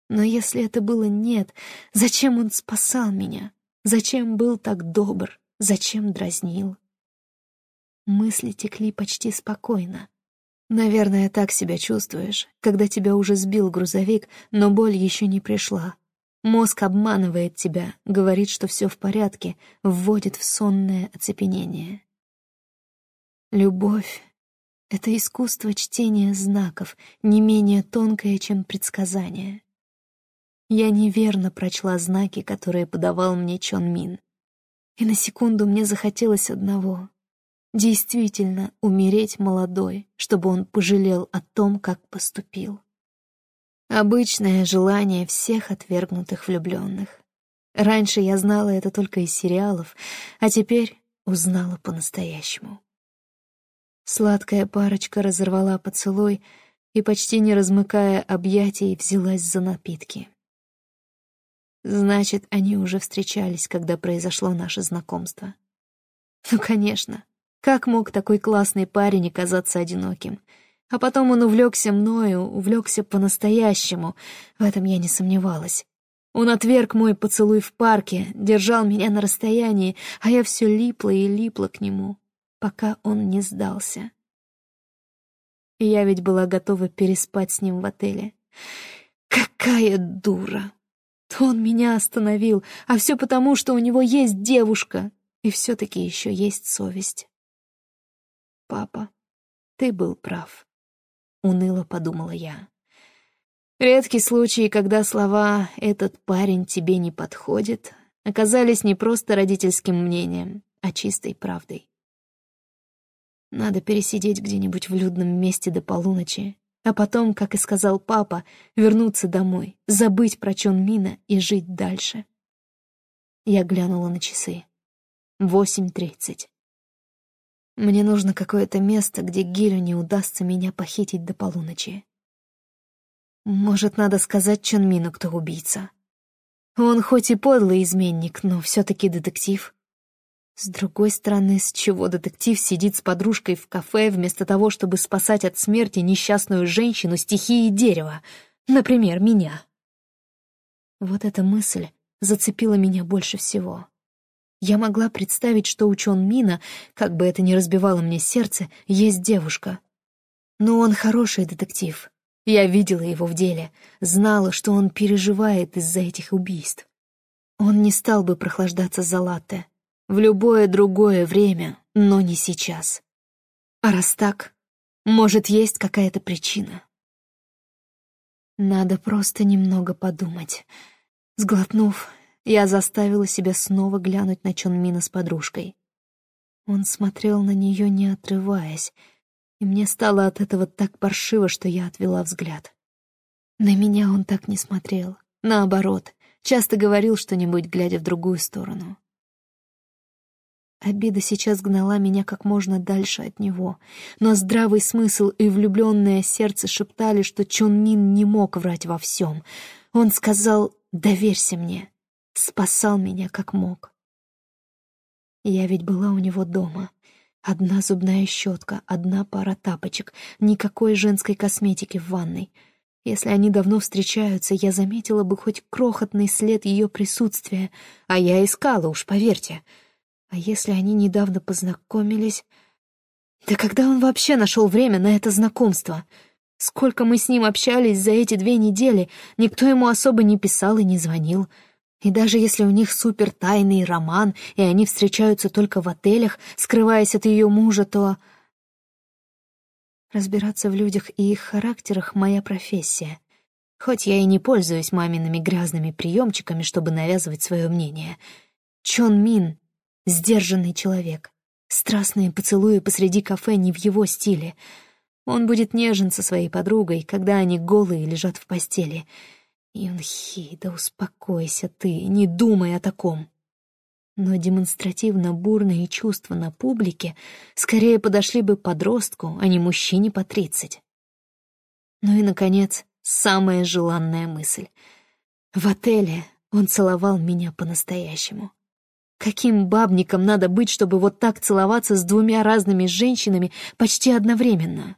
[SPEAKER 1] Но если это было «нет», зачем он спасал меня? Зачем был так добр? Зачем дразнил? Мысли текли почти спокойно. Наверное, так себя чувствуешь, когда тебя уже сбил грузовик, но боль еще не пришла. Мозг обманывает тебя, говорит, что все в порядке, вводит в сонное оцепенение. Любовь — это искусство чтения знаков, не менее тонкое, чем предсказание. Я неверно прочла знаки, которые подавал мне Чон Мин. И на секунду мне захотелось одного Действительно, умереть молодой, чтобы он пожалел о том, как поступил. Обычное желание всех отвергнутых влюбленных. Раньше я знала это только из сериалов, а теперь узнала по-настоящему. Сладкая парочка разорвала поцелуй и, почти не размыкая объятий, взялась за напитки. Значит, они уже встречались, когда произошло наше знакомство. Ну, конечно, как мог такой классный парень оказаться одиноким? А потом он увлекся мною, увлекся по-настоящему. В этом я не сомневалась. Он отверг мой поцелуй в парке, держал меня на расстоянии, а я все липла и липла к нему, пока он не сдался. И я ведь была готова переспать с ним в отеле. Какая дура! То он меня остановил, а все потому, что у него есть девушка, и все-таки еще есть совесть. «Папа, ты был прав», — уныло подумала я. Редкий случай, когда слова «этот парень тебе не подходит» оказались не просто родительским мнением, а чистой правдой. Надо пересидеть где-нибудь в людном месте до полуночи, а потом, как и сказал папа, вернуться домой, забыть про Чон Мина и жить дальше. Я глянула на часы. Восемь тридцать. Мне нужно какое-то место, где Гилю не удастся меня похитить до полуночи. Может, надо сказать Чонмину, кто убийца. Он хоть и подлый изменник, но все-таки детектив. С другой стороны, с чего детектив сидит с подружкой в кафе вместо того, чтобы спасать от смерти несчастную женщину стихии дерева? Например, меня. Вот эта мысль зацепила меня больше всего. Я могла представить, что у Чон Мина, как бы это ни разбивало мне сердце, есть девушка. Но он хороший детектив. Я видела его в деле, знала, что он переживает из-за этих убийств. Он не стал бы прохлаждаться за латте. В любое другое время, но не сейчас. А раз так, может, есть какая-то причина. Надо просто немного подумать. Сглотнув, я заставила себя снова глянуть на Чон Мина с подружкой. Он смотрел на нее, не отрываясь, и мне стало от этого так паршиво, что я отвела взгляд. На меня он так не смотрел. Наоборот, часто говорил что-нибудь, глядя в другую сторону. Обида сейчас гнала меня как можно дальше от него, но здравый смысл и влюбленное сердце шептали, что Чон Мин не мог врать во всем. Он сказал «доверься мне», спасал меня как мог. Я ведь была у него дома. Одна зубная щетка, одна пара тапочек, никакой женской косметики в ванной. Если они давно встречаются, я заметила бы хоть крохотный след ее присутствия, а я искала, уж поверьте — а если они недавно познакомились? Да когда он вообще нашел время на это знакомство? Сколько мы с ним общались за эти две недели, никто ему особо не писал и не звонил. И даже если у них супер тайный роман, и они встречаются только в отелях, скрываясь от ее мужа, то... Разбираться в людях и их характерах — моя профессия. Хоть я и не пользуюсь мамиными грязными приемчиками, чтобы навязывать свое мнение. Чон Мин Сдержанный человек. Страстные поцелуи посреди кафе не в его стиле. Он будет нежен со своей подругой, когда они голые лежат в постели. Юнхи, да успокойся ты, не думай о таком. Но демонстративно бурные чувства на публике скорее подошли бы подростку, а не мужчине по тридцать. Ну и, наконец, самая желанная мысль. В отеле он целовал меня по-настоящему. Каким бабником надо быть, чтобы вот так целоваться с двумя разными женщинами почти одновременно?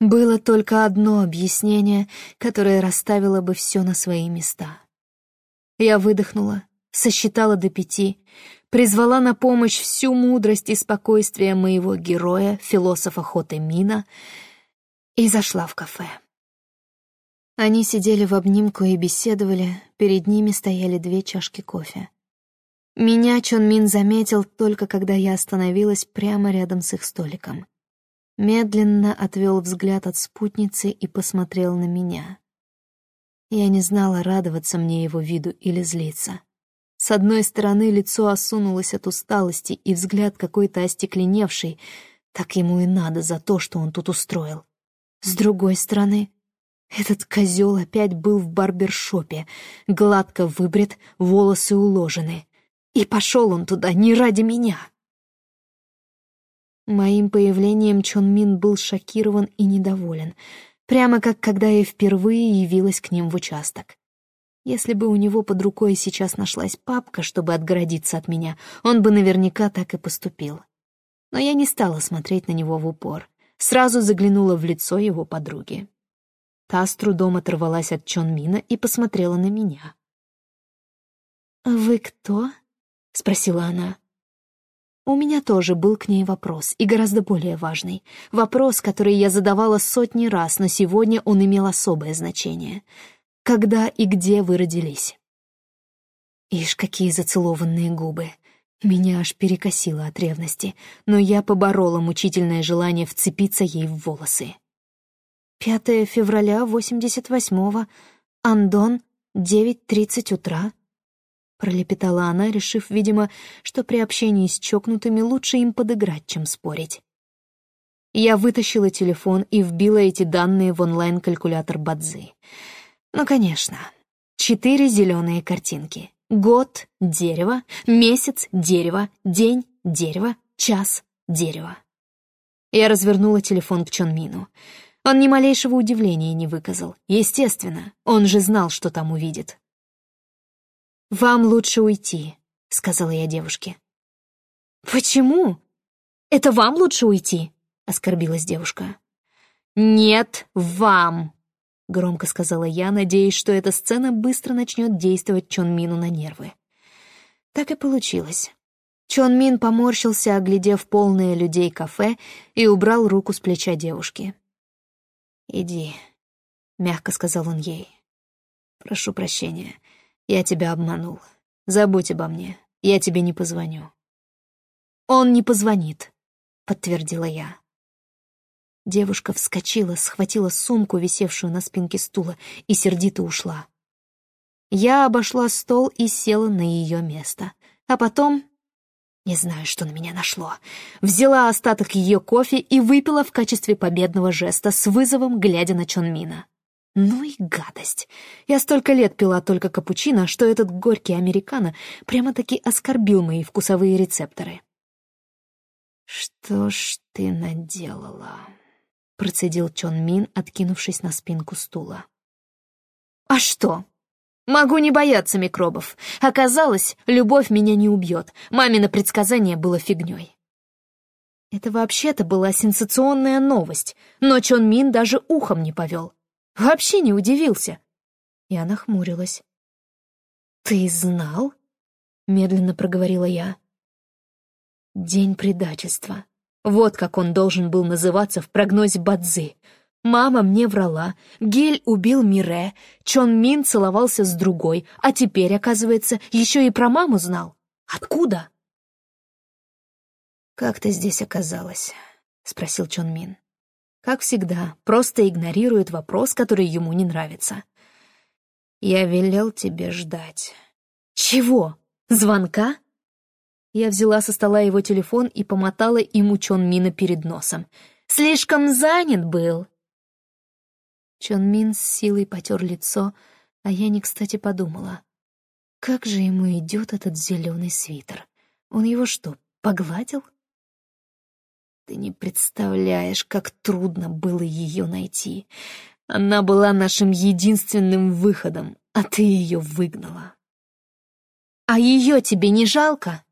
[SPEAKER 1] Было только одно объяснение, которое расставило бы все на свои места. Я выдохнула, сосчитала до пяти, призвала на помощь всю мудрость и спокойствие моего героя, философа Хоте Мина, и зашла в кафе. Они сидели в обнимку и беседовали, перед ними стояли две чашки кофе. Меня Чон Мин заметил только когда я остановилась прямо рядом с их столиком. Медленно отвел взгляд от спутницы и посмотрел на меня. Я не знала, радоваться мне его виду или злиться. С одной стороны, лицо осунулось от усталости, и взгляд какой-то остекленевший. Так ему и надо за то, что он тут устроил. С другой стороны, этот козел опять был в барбершопе, гладко выбрит, волосы уложены. И пошел он туда не ради меня. Моим появлением Чон Мин был шокирован и недоволен, прямо как когда я впервые явилась к ним в участок. Если бы у него под рукой сейчас нашлась папка, чтобы отгородиться от меня, он бы наверняка так и поступил. Но я не стала смотреть на него в упор, сразу заглянула в лицо его подруги. Та с трудом оторвалась от Чон Мина и посмотрела на меня. «Вы кто?» — спросила она. У меня тоже был к ней вопрос, и гораздо более важный. Вопрос, который я задавала сотни раз, но сегодня он имел особое значение. Когда и где вы родились? Ишь, какие зацелованные губы. Меня аж перекосило от ревности, но я поборола мучительное желание вцепиться ей в волосы. 5 февраля 88-го, Андон, 9.30 утра, пролепетала она, решив, видимо, что при общении с чокнутыми лучше им подыграть, чем спорить. Я вытащила телефон и вбила эти данные в онлайн-калькулятор Бадзи. Ну, конечно. Четыре зеленые картинки. Год — дерево, месяц — дерево, день — дерево, час — дерево. Я развернула телефон к Чонмину. Он ни малейшего удивления не выказал. Естественно, он же знал, что там увидит. «Вам лучше уйти», — сказала я девушке. «Почему? Это вам лучше уйти?» — оскорбилась девушка. «Нет, вам!»
[SPEAKER 2] — громко сказала я, надеясь, что эта сцена быстро начнет действовать Чон Мину на нервы. Так и получилось. Чон Мин поморщился, оглядев полное людей кафе, и убрал руку с плеча девушки. «Иди», — мягко сказал он ей. «Прошу прощения, я тебя обманул. Забудь обо мне, я тебе не позвоню». «Он не позвонит», — подтвердила я. Девушка вскочила, схватила сумку, висевшую на спинке стула, и сердито ушла. Я обошла стол и села на ее место. А потом... Не знаю, что на меня нашло. Взяла остаток ее кофе и выпила в качестве победного жеста с вызовом, глядя на Чонмина. Ну и гадость. Я столько лет пила только капучино, что этот горький американо прямо-таки оскорбил мои вкусовые рецепторы. «Что ж ты наделала?» — процедил Чон Мин, откинувшись на спинку стула. «А что? Могу не бояться микробов. Оказалось, любовь меня не убьет. Мамино предсказание было фигней. Это вообще-то была сенсационная новость, но Чон Мин даже ухом не повел. Вообще не удивился. Я нахмурилась. «Ты знал?» — медленно проговорила я. «День предательства. Вот как он должен был называться в прогнозе Бадзи. Мама мне врала, Гель убил Мире, Чон Мин целовался с другой, а теперь, оказывается, еще и про маму знал. Откуда? «Как ты здесь оказалась?» — спросил Чон Мин. Как всегда, просто игнорирует вопрос, который ему не нравится. «Я велел тебе ждать». «Чего? Звонка?» Я взяла со стола его телефон и помотала им учен Мина перед носом. «Слишком занят был!» Чон Мин с силой потер лицо, а я не кстати подумала. Как же ему идет этот зеленый свитер? Он его что, погладил? Ты не представляешь, как трудно было ее найти. Она была нашим единственным выходом, а ты ее выгнала. А ее тебе не жалко?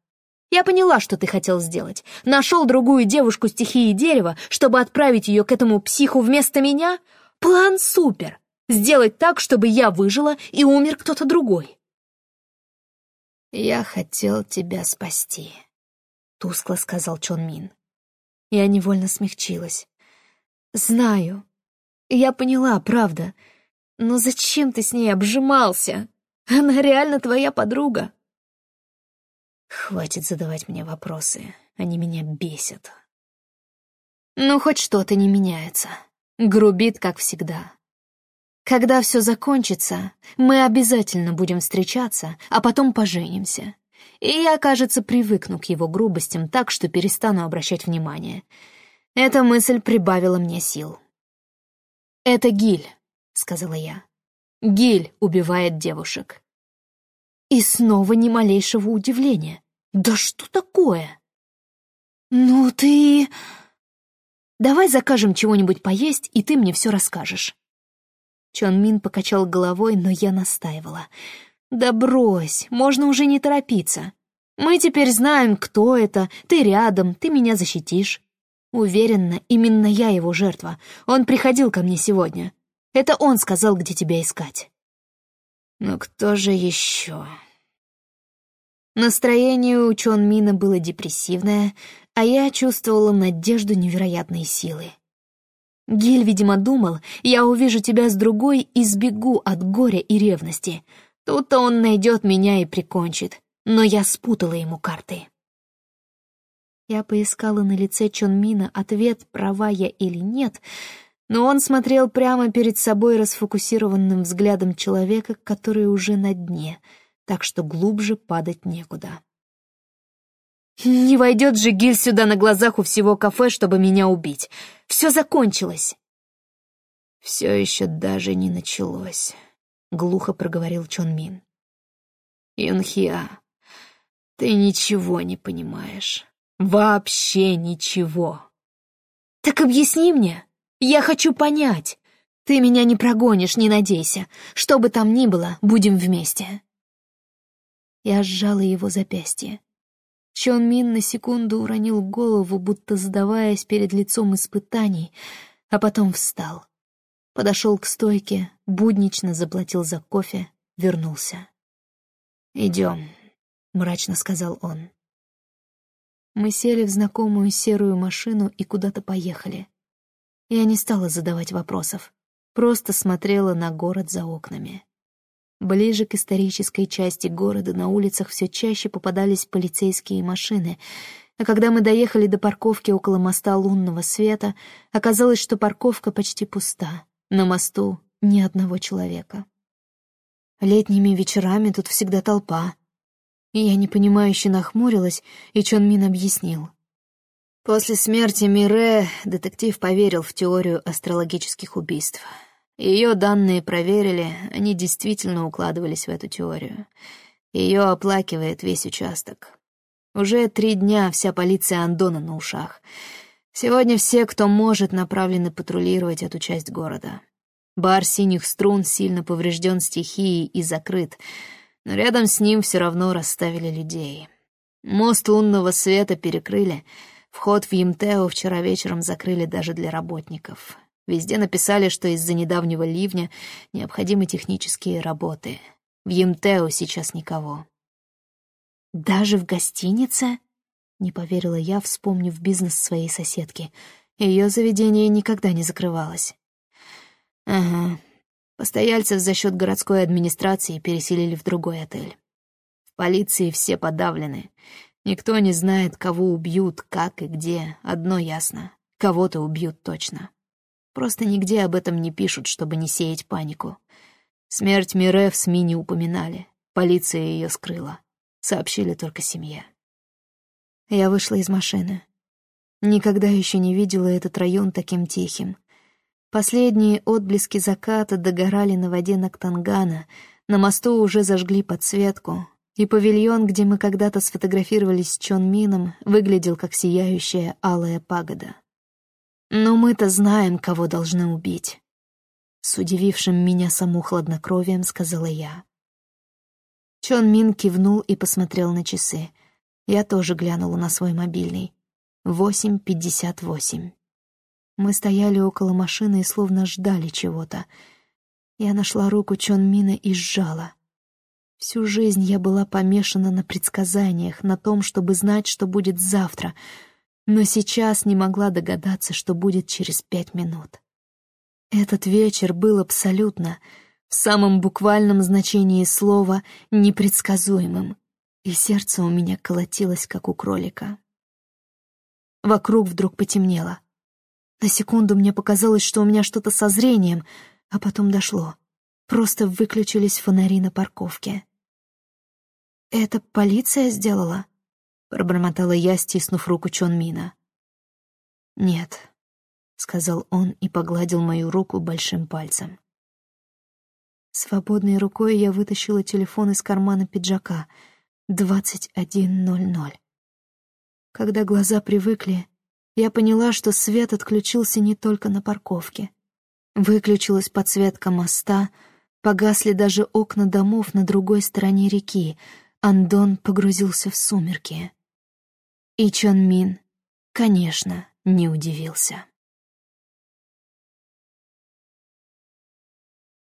[SPEAKER 2] Я поняла, что ты хотел сделать. Нашел другую девушку стихии дерева, чтобы отправить ее к этому психу вместо меня? План супер! Сделать так, чтобы я выжила и умер кто-то другой. «Я хотел тебя спасти», — тускло сказал Чон Мин. Я невольно смягчилась. «Знаю. Я поняла, правда. Но зачем ты с ней обжимался? Она реально твоя подруга». Хватит задавать мне вопросы, они меня бесят. Ну, хоть что-то не меняется. Грубит, как всегда. Когда все закончится, мы обязательно будем встречаться, а потом поженимся. И я, кажется, привыкну к его грубостям так, что перестану обращать внимание. Эта мысль прибавила мне сил. «Это Гиль», — сказала я. «Гиль убивает девушек». И снова ни малейшего удивления. «Да что такое?» «Ну ты...» «Давай закажем чего-нибудь поесть, и ты мне все расскажешь». Чон Мин покачал головой, но я настаивала. «Да брось, можно уже не торопиться. Мы теперь знаем, кто это, ты рядом, ты меня защитишь». Уверена, именно я его жертва. Он приходил ко мне сегодня. Это он сказал, где тебя искать. Но кто же еще? Настроение у Чон Мина было депрессивное, а я чувствовала надежду невероятной силы. Гиль, видимо, думал, я увижу тебя с другой и сбегу от горя и ревности. Тут-то он найдет меня и прикончит, но я спутала ему карты. Я поискала на лице Чон Мина ответ, права я или нет, но он смотрел прямо перед собой расфокусированным взглядом человека, который уже на дне — так что глубже падать некуда. «Не войдет же Гиль сюда на глазах у всего кафе, чтобы меня убить. Все закончилось!» «Все еще даже не началось», — глухо проговорил Чон Мин. «Юнхиа, ты ничего не понимаешь. Вообще ничего». «Так объясни мне. Я хочу понять. Ты меня не прогонишь, не надейся. Что бы там ни было, будем вместе». Я сжала его запястье. Чон Мин на секунду уронил голову, будто сдаваясь перед лицом испытаний, а потом встал.
[SPEAKER 1] Подошел к стойке, буднично заплатил за кофе, вернулся. «Идем», — мрачно сказал он. Мы сели в знакомую серую машину и куда-то поехали. Я не стала задавать вопросов, просто смотрела на город за окнами. Ближе к исторической части города на улицах все чаще попадались полицейские машины, а когда мы доехали до парковки около моста лунного света, оказалось, что парковка почти пуста, на мосту ни одного человека. Летними вечерами тут всегда толпа, я непонимающе нахмурилась, и Чон Мин объяснил. После смерти Мире детектив поверил в теорию астрологических убийств. Ее данные проверили, они действительно укладывались в эту теорию. Ее оплакивает весь участок. Уже три дня вся полиция Андона на ушах. Сегодня все, кто может, направлены патрулировать эту часть города. Бар синих струн сильно поврежден стихией и закрыт — но рядом с ним все равно расставили людей. Мост лунного света перекрыли, вход в Емтео вчера вечером закрыли даже для работников. Везде написали, что из-за недавнего ливня необходимы технические работы. В Емтео сейчас никого. «Даже в гостинице?» — не поверила я, вспомнив бизнес своей соседки. Ее заведение никогда не закрывалось. «Ага, Постояльцев за счет городской администрации переселили в другой отель. В полиции все подавлены. Никто не знает, кого убьют, как и где. Одно ясно — кого-то убьют точно. Просто нигде об этом не пишут, чтобы не сеять панику. Смерть Мире в СМИ не упоминали. Полиция ее скрыла. Сообщили только семье. Я вышла из машины. Никогда еще не видела этот район таким тихим. Последние отблески заката догорали на воде Нактангана, на мосту уже зажгли подсветку, и павильон, где мы когда-то сфотографировались с Чон Мином, выглядел как сияющая алая пагода. Но мы-то знаем, кого должны убить. С удивившим меня саму хладнокровием сказала я. Чон Мин кивнул и посмотрел на часы. Я тоже глянула на свой мобильный. Восемь пятьдесят восемь. Мы стояли около машины и словно ждали чего-то. Я нашла руку Чон Мина и сжала. Всю жизнь я была помешана на предсказаниях, на том, чтобы знать, что будет завтра, но сейчас не могла догадаться, что будет через пять минут. Этот вечер был абсолютно, в самом буквальном значении слова, непредсказуемым, и сердце у меня колотилось, как у кролика. Вокруг вдруг потемнело. На секунду мне показалось, что у меня что-то со зрением, а потом дошло. Просто выключились фонари на парковке. «Это полиция сделала?» — пробормотала я, стиснув руку Чон Мина. «Нет», — сказал он и погладил мою руку большим пальцем. Свободной рукой я вытащила телефон из кармана пиджака. Двадцать один ноль ноль. Когда глаза привыкли, я поняла, что свет отключился не только на парковке. Выключилась подсветка моста, погасли даже окна домов на другой стороне реки, Андон погрузился в сумерки. И Чон Мин, конечно, не удивился.